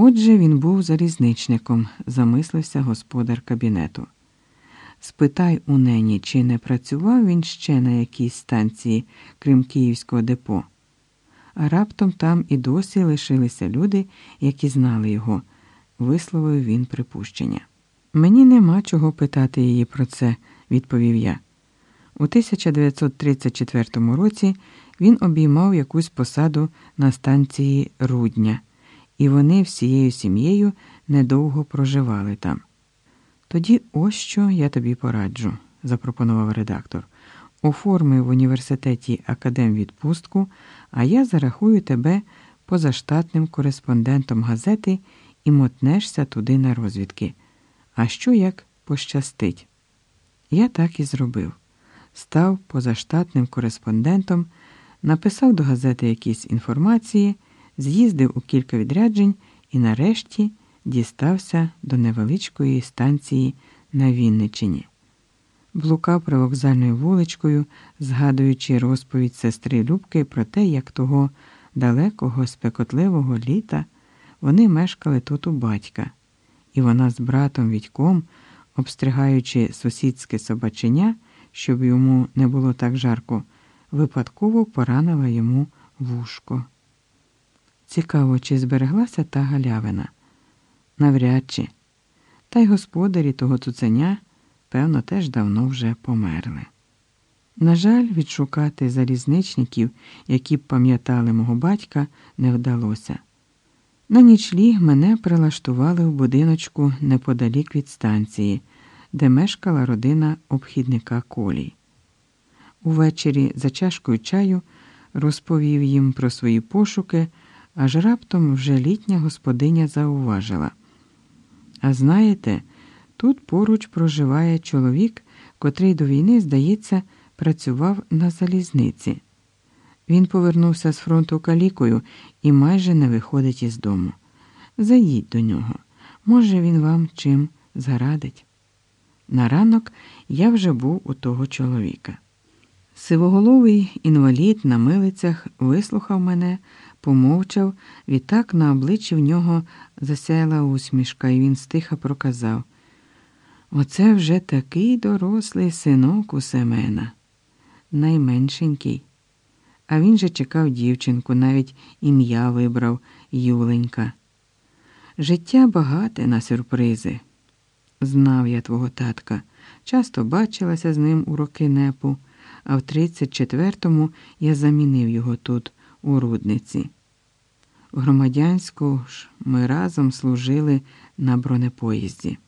Отже, він був залізничником, замислився господар кабінету. Спитай у нені, чи не працював він ще на якійсь станції, крім Київського депо. А раптом там і досі лишилися люди, які знали його, висловив він припущення. Мені нема чого питати її про це, відповів я. У 1934 році він обіймав якусь посаду на станції Рудня, і вони всією сім'єю недовго проживали там. Тоді ось що я тобі пораджу, запропонував редактор. Оформи в університеті академвідпустку, а я зарахую тебе позаштатним кореспондентом газети і мотнешся туди на розвідки. А що як пощастить? Я так і зробив. Став позаштатним кореспондентом, написав до газети якісь інформації, з'їздив у кілька відряджень і нарешті дістався до невеличкої станції на Вінничині. Блукав привокзальною вуличкою, згадуючи розповідь сестри Любки про те, як того далекого, спекотливого літа вони мешкали тут у батька, і вона з братом Відьком, обстригаючи сусідське собаченя, щоб йому не було так жарко, випадково поранила йому вушко. Цікаво, чи збереглася та галявина навряд чи. Та й господарі того цуценя, певно, теж давно вже померли. На жаль, відшукати залізничників, які б пам'ятали мого батька, не вдалося. На нічліг мене прилаштували в будиночку неподалік від станції, де мешкала родина обхідника колій. Увечері за чашкою чаю розповів їм про свої пошуки, аж раптом вже літня господиня зауважила. А знаєте, тут поруч проживає чоловік, котрий до війни, здається, працював на залізниці. Він повернувся з фронту калікою і майже не виходить із дому. Заїдь до нього. Може, він вам чим зарадить. На ранок я вже був у того чоловіка. Сивоголовий інвалід на милицях вислухав мене, помовчав, відтак на обличчі в нього засяяла усмішка, і він стиха проказав Оце вже такий дорослий синок у Семена, найменшенький. А він же чекав дівчинку, навіть ім'я вибрав Юленька. Життя багате на сюрпризи. Знав я твого татка, часто бачилася з ним у роки непу, а в 34-му я замінив його тут, у рудниці. В громадянську ж ми разом служили на бронепоїзді.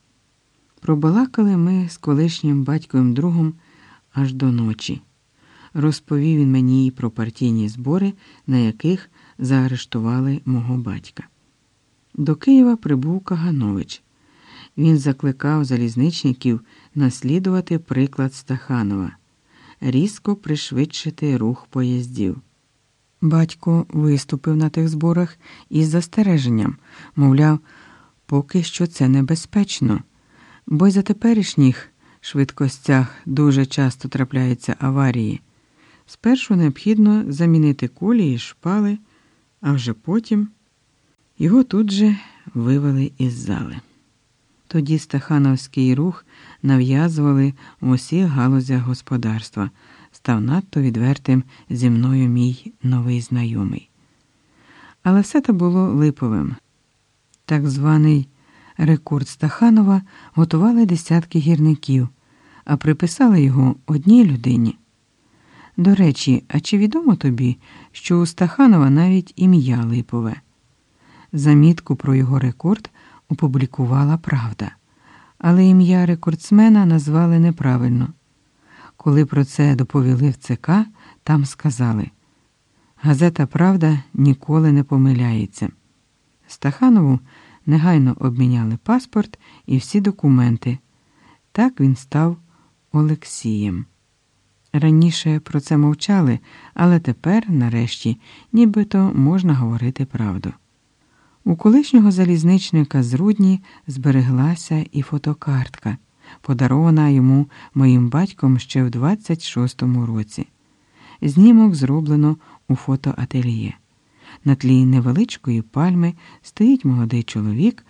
Пробалакали ми з колишнім батьковим другом аж до ночі. Розповів він мені і про партійні збори, на яких заарештували мого батька. До Києва прибув Каганович. Він закликав залізничників наслідувати приклад Стаханова, різко пришвидшити рух поїздів. Батько виступив на тих зборах із застереженням, мовляв, поки що це небезпечно, бо й за теперішніх швидкостях дуже часто трапляються аварії. Спершу необхідно замінити кулі і шпали, а вже потім його тут же вивели із зали. Тоді стахановський рух нав'язували в усіх галузях господарства став надто відвертим зі мною мій новий знайомий. Але все це було липовим. Так званий рекорд Стаханова готували десятки гірників, а приписали його одній людині. До речі, а чи відомо тобі, що у Стаханова навіть ім'я липове? Замітку про його рекорд опублікувала Правда, але ім'я рекордсмена назвали неправильно. Коли про це доповіли в ЦК, там сказали газета Правда ніколи не помиляється. Стаханову негайно обміняли паспорт і всі документи. Так він став Олексієм. Раніше про це мовчали, але тепер, нарешті, нібито можна говорити правду. У колишнього залізничника з Рудні збереглася і фотокартка подарована йому моїм батьком ще в 26-му році. Знімок зроблено у фотоательє. На тлі невеличкої пальми стоїть молодий чоловік